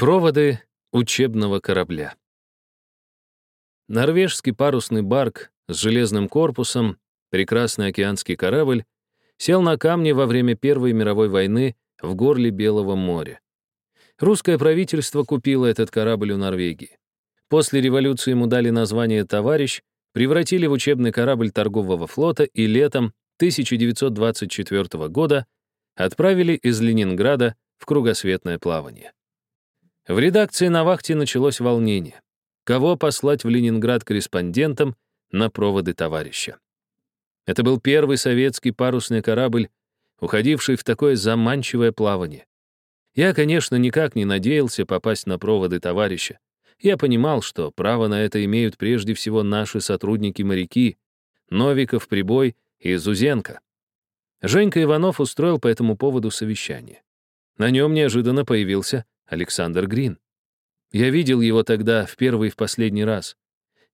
Проводы учебного корабля. Норвежский парусный барк с железным корпусом, прекрасный океанский корабль, сел на камни во время Первой мировой войны в горле Белого моря. Русское правительство купило этот корабль у Норвегии. После революции ему дали название «Товарищ», превратили в учебный корабль торгового флота и летом 1924 года отправили из Ленинграда в кругосветное плавание. В редакции на вахте началось волнение. Кого послать в Ленинград корреспондентом на проводы товарища? Это был первый советский парусный корабль, уходивший в такое заманчивое плавание. Я, конечно, никак не надеялся попасть на проводы товарища. Я понимал, что право на это имеют прежде всего наши сотрудники-моряки, Новиков, Прибой и Зузенко. Женька Иванов устроил по этому поводу совещание. На нем неожиданно появился Александр Грин. Я видел его тогда в первый и в последний раз.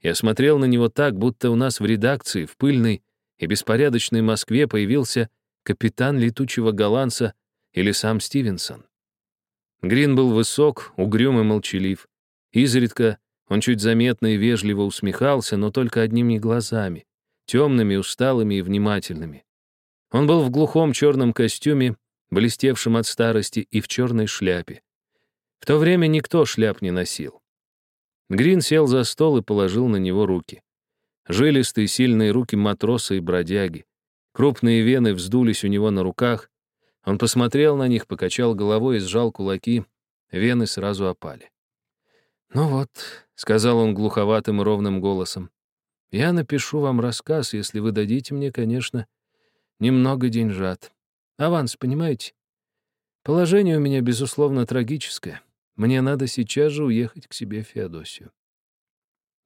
Я смотрел на него так, будто у нас в редакции, в пыльной и беспорядочной Москве появился капитан летучего голландца или сам Стивенсон. Грин был высок, угрюм и молчалив. Изредка он чуть заметно и вежливо усмехался, но только одними глазами, темными, усталыми и внимательными. Он был в глухом черном костюме, блестевшем от старости, и в черной шляпе. В то время никто шляп не носил. Грин сел за стол и положил на него руки. Жилистые сильные руки матроса и бродяги. Крупные вены вздулись у него на руках. Он посмотрел на них, покачал головой и сжал кулаки. Вены сразу опали. «Ну вот», — сказал он глуховатым и ровным голосом, «я напишу вам рассказ, если вы дадите мне, конечно, немного деньжат. Аванс, понимаете? Положение у меня, безусловно, трагическое. Мне надо сейчас же уехать к себе в Феодосию.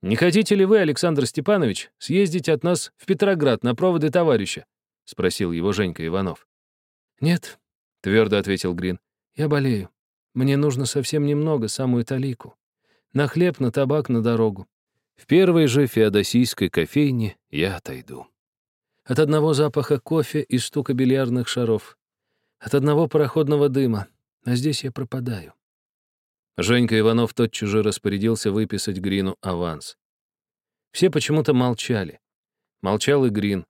«Не хотите ли вы, Александр Степанович, съездить от нас в Петроград на проводы товарища?» — спросил его Женька Иванов. «Нет», — твердо ответил Грин, — «я болею. Мне нужно совсем немного, самую талику. На хлеб, на табак, на дорогу. В первой же феодосийской кофейне я отойду. От одного запаха кофе и стука бильярдных шаров. От одного пароходного дыма. А здесь я пропадаю. Женька Иванов тотчас же распорядился выписать Грину аванс. Все почему-то молчали. Молчал и Грин.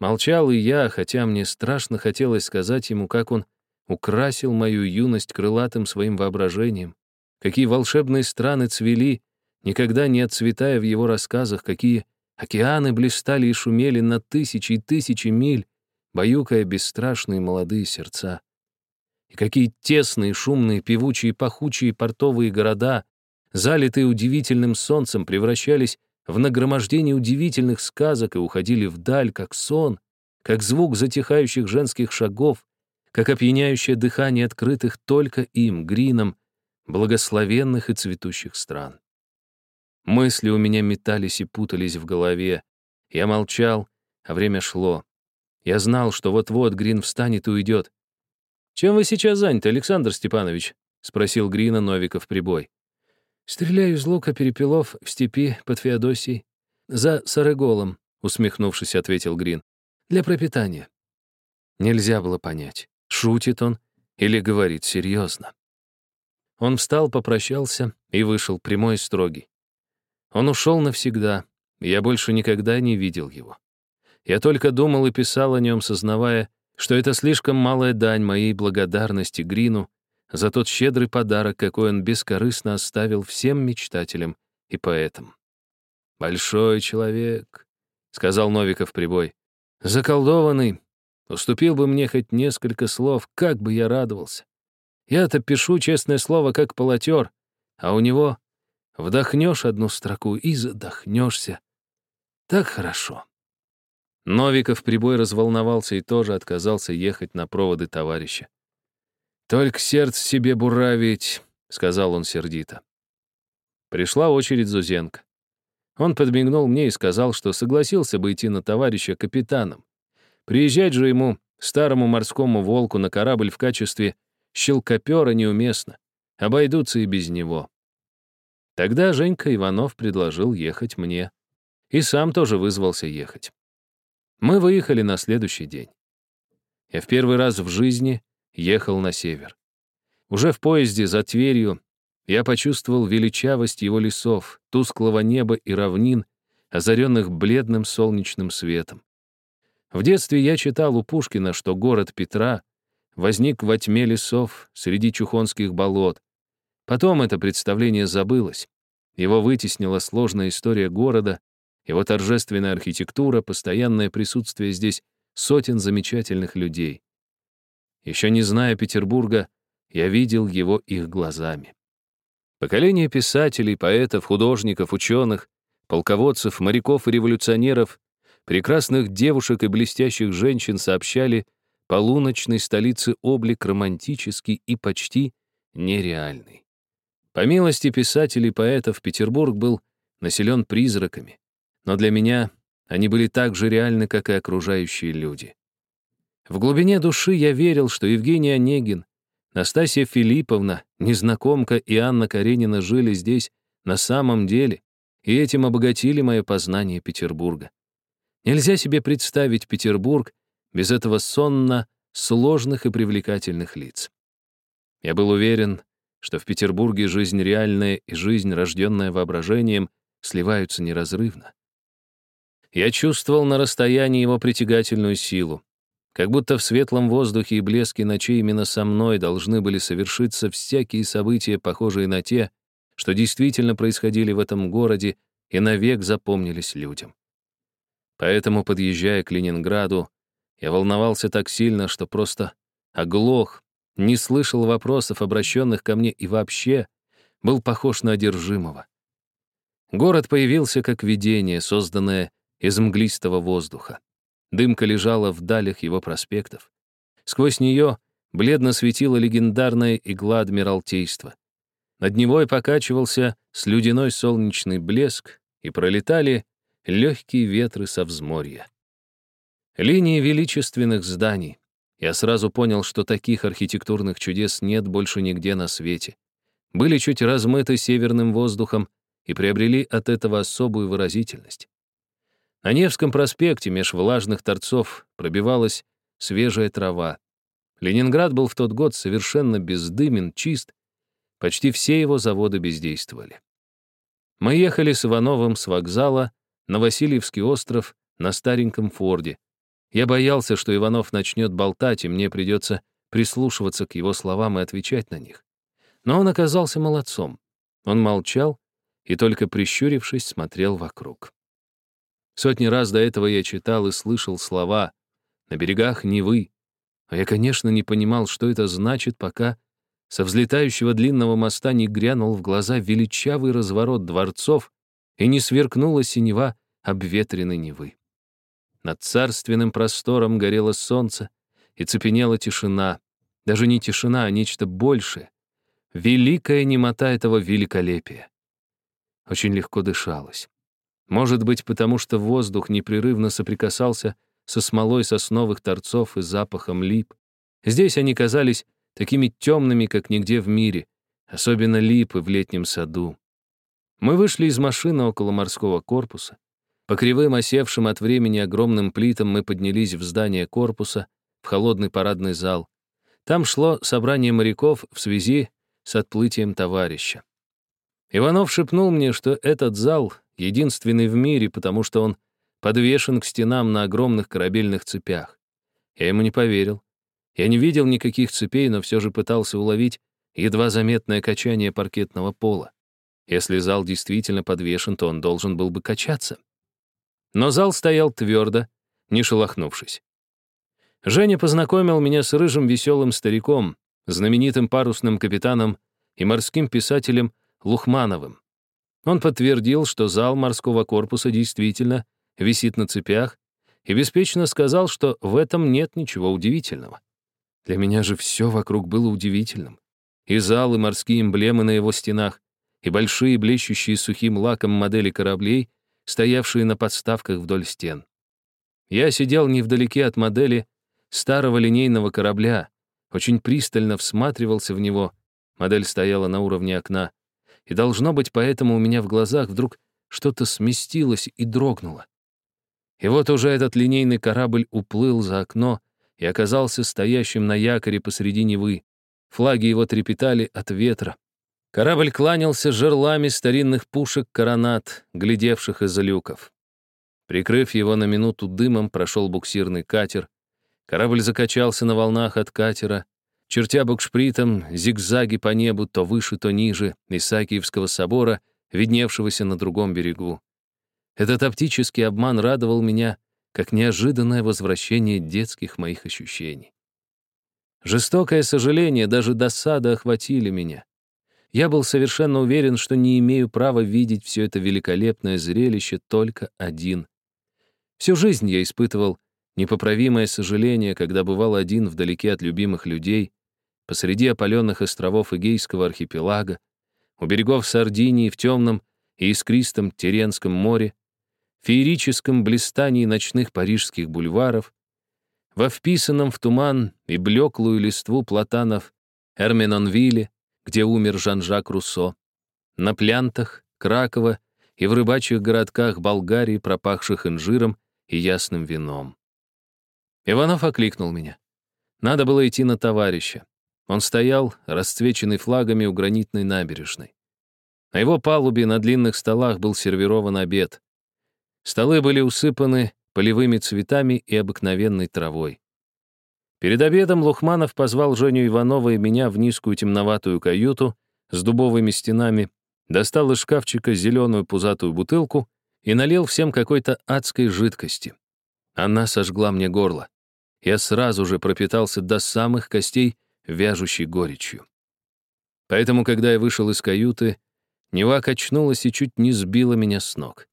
Молчал и я, хотя мне страшно хотелось сказать ему, как он украсил мою юность крылатым своим воображением, какие волшебные страны цвели, никогда не отцветая в его рассказах, какие океаны блистали и шумели на тысячи и тысячи миль, баюкая бесстрашные молодые сердца. И какие тесные, шумные, певучие, пахучие портовые города, залитые удивительным солнцем, превращались в нагромождение удивительных сказок и уходили вдаль, как сон, как звук затихающих женских шагов, как опьяняющее дыхание открытых только им, Грином, благословенных и цветущих стран. Мысли у меня метались и путались в голове. Я молчал, а время шло. Я знал, что вот-вот Грин встанет и уйдет. «Чем вы сейчас заняты, Александр Степанович?» — спросил Грина Новиков прибой. «Стреляю из лука перепелов в степи под Феодосией. За Сарыголом», — усмехнувшись, ответил Грин. «Для пропитания». Нельзя было понять, шутит он или говорит серьезно. Он встал, попрощался и вышел, прямой и строгий. Он ушел навсегда, я больше никогда не видел его. Я только думал и писал о нем, сознавая, что это слишком малая дань моей благодарности Грину за тот щедрый подарок, какой он бескорыстно оставил всем мечтателям и поэтам. «Большой человек», — сказал Новиков прибой, — «заколдованный, уступил бы мне хоть несколько слов, как бы я радовался. Я-то пишу, честное слово, как полотер, а у него вдохнешь одну строку и задохнешься. Так хорошо». Новиков прибой разволновался и тоже отказался ехать на проводы товарища. «Только сердце себе буравить», — сказал он сердито. Пришла очередь Зузенко. Он подмигнул мне и сказал, что согласился бы идти на товарища капитаном. Приезжать же ему, старому морскому волку, на корабль в качестве щелкопера неуместно. Обойдутся и без него. Тогда Женька Иванов предложил ехать мне. И сам тоже вызвался ехать. Мы выехали на следующий день. Я в первый раз в жизни ехал на север. Уже в поезде за Тверью Я почувствовал величавость его лесов, тусклого неба и равнин, озаренных бледным солнечным светом. В детстве я читал у Пушкина, что город Петра возник во тьме лесов среди чухонских болот. Потом это представление забылось. Его вытеснила сложная история города, его торжественная архитектура, постоянное присутствие здесь сотен замечательных людей. Еще не зная Петербурга, я видел его их глазами. Поколение писателей, поэтов, художников, ученых, полководцев, моряков и революционеров, прекрасных девушек и блестящих женщин сообщали полуночной столице облик романтический и почти нереальный. По милости писателей и поэтов Петербург был населен призраками, но для меня они были так же реальны, как и окружающие люди. В глубине души я верил, что Евгений Онегин, Настасья Филипповна, незнакомка и Анна Каренина жили здесь на самом деле, и этим обогатили мое познание Петербурга. Нельзя себе представить Петербург без этого сонно сложных и привлекательных лиц. Я был уверен, что в Петербурге жизнь реальная и жизнь, рожденная воображением, сливаются неразрывно. Я чувствовал на расстоянии его притягательную силу, как будто в светлом воздухе и блеске ночей именно со мной должны были совершиться всякие события, похожие на те, что действительно происходили в этом городе и навек запомнились людям. Поэтому, подъезжая к Ленинграду, я волновался так сильно, что просто оглох, не слышал вопросов, обращенных ко мне, и вообще был похож на одержимого. Город появился как видение, созданное из мглистого воздуха. Дымка лежала в далях его проспектов. Сквозь нее бледно светила легендарная игла Адмиралтейства. Над Невой покачивался слюдяной солнечный блеск, и пролетали легкие ветры со взморья. Линии величественных зданий. Я сразу понял, что таких архитектурных чудес нет больше нигде на свете. Были чуть размыты северным воздухом и приобрели от этого особую выразительность. На Невском проспекте меж влажных торцов пробивалась свежая трава. Ленинград был в тот год совершенно бездымен, чист. Почти все его заводы бездействовали. Мы ехали с Ивановым с вокзала на Васильевский остров на стареньком Форде. Я боялся, что Иванов начнет болтать, и мне придется прислушиваться к его словам и отвечать на них. Но он оказался молодцом. Он молчал и, только прищурившись, смотрел вокруг. Сотни раз до этого я читал и слышал слова «на берегах Невы», а я, конечно, не понимал, что это значит, пока со взлетающего длинного моста не грянул в глаза величавый разворот дворцов и не сверкнула синева обветренной Невы. Над царственным простором горело солнце, и цепенела тишина. Даже не тишина, а нечто большее. Великая немота этого великолепия. Очень легко дышалось. Может быть, потому что воздух непрерывно соприкасался со смолой сосновых торцов и запахом лип. Здесь они казались такими темными, как нигде в мире, особенно липы в летнем саду. Мы вышли из машины около морского корпуса. По кривым осевшим от времени огромным плитам мы поднялись в здание корпуса, в холодный парадный зал. Там шло собрание моряков в связи с отплытием товарища. Иванов шепнул мне, что этот зал единственный в мире, потому что он подвешен к стенам на огромных корабельных цепях. Я ему не поверил. Я не видел никаких цепей, но все же пытался уловить едва заметное качание паркетного пола. Если зал действительно подвешен, то он должен был бы качаться. Но зал стоял твердо, не шелохнувшись. Женя познакомил меня с рыжим веселым стариком, знаменитым парусным капитаном и морским писателем Лухмановым. Он подтвердил, что зал морского корпуса действительно висит на цепях, и беспечно сказал, что в этом нет ничего удивительного. Для меня же все вокруг было удивительным. И зал, и морские эмблемы на его стенах, и большие блещущие сухим лаком модели кораблей, стоявшие на подставках вдоль стен. Я сидел невдалеке от модели старого линейного корабля, очень пристально всматривался в него. Модель стояла на уровне окна. И должно быть, поэтому у меня в глазах вдруг что-то сместилось и дрогнуло. И вот уже этот линейный корабль уплыл за окно и оказался стоящим на якоре посреди Невы. Флаги его трепетали от ветра. Корабль кланялся жерлами старинных пушек коронат, глядевших из-за люков. Прикрыв его на минуту дымом, прошел буксирный катер. Корабль закачался на волнах от катера, чертя букшпритом зигзаги по небу то выше, то ниже Исаакиевского собора, видневшегося на другом берегу. Этот оптический обман радовал меня, как неожиданное возвращение детских моих ощущений. Жестокое сожаление, даже досада охватили меня. Я был совершенно уверен, что не имею права видеть все это великолепное зрелище только один. Всю жизнь я испытывал непоправимое сожаление, когда бывал один вдалеке от любимых людей, посреди опаленных островов Эгейского архипелага, у берегов Сардинии в темном и искристом Теренском море, феерическом блистании ночных парижских бульваров, во вписанном в туман и блеклую листву платанов Эрменонвилле, где умер Жан-Жак Руссо, на Плянтах, Кракова и в рыбачьих городках Болгарии, пропахших инжиром и ясным вином. Иванов окликнул меня. Надо было идти на товарища. Он стоял, расцвеченный флагами у гранитной набережной. На его палубе на длинных столах был сервирован обед. Столы были усыпаны полевыми цветами и обыкновенной травой. Перед обедом Лухманов позвал Женю Иванова и меня в низкую темноватую каюту с дубовыми стенами, достал из шкафчика зеленую пузатую бутылку и налил всем какой-то адской жидкости. Она сожгла мне горло. Я сразу же пропитался до самых костей вяжущей горечью. Поэтому, когда я вышел из каюты, Нева качнулась и чуть не сбила меня с ног.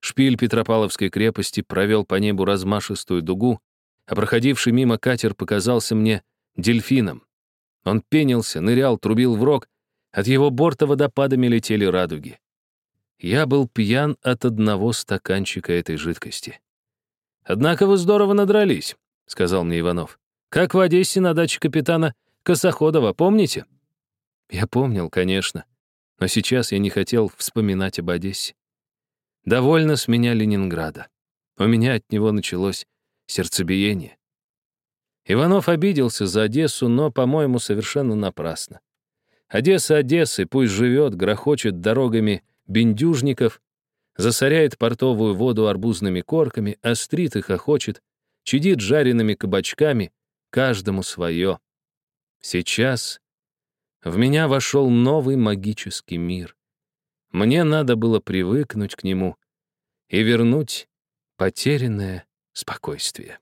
Шпиль Петропавловской крепости провел по небу размашистую дугу, а проходивший мимо катер показался мне дельфином. Он пенился, нырял, трубил в рог, от его борта водопадами летели радуги. Я был пьян от одного стаканчика этой жидкости. «Однако вы здорово надрались», — сказал мне Иванов. «Как в Одессе на даче капитана Косоходова, помните?» Я помнил, конечно, но сейчас я не хотел вспоминать об Одессе. Довольно с меня Ленинграда. У меня от него началось сердцебиение. Иванов обиделся за Одессу, но, по-моему, совершенно напрасно. Одесса Одессы, пусть живет, грохочет дорогами бендюжников, засоряет портовую воду арбузными корками, острит и хохочет, чадит жареными кабачками, каждому свое. Сейчас в меня вошел новый магический мир. Мне надо было привыкнуть к нему и вернуть потерянное спокойствие.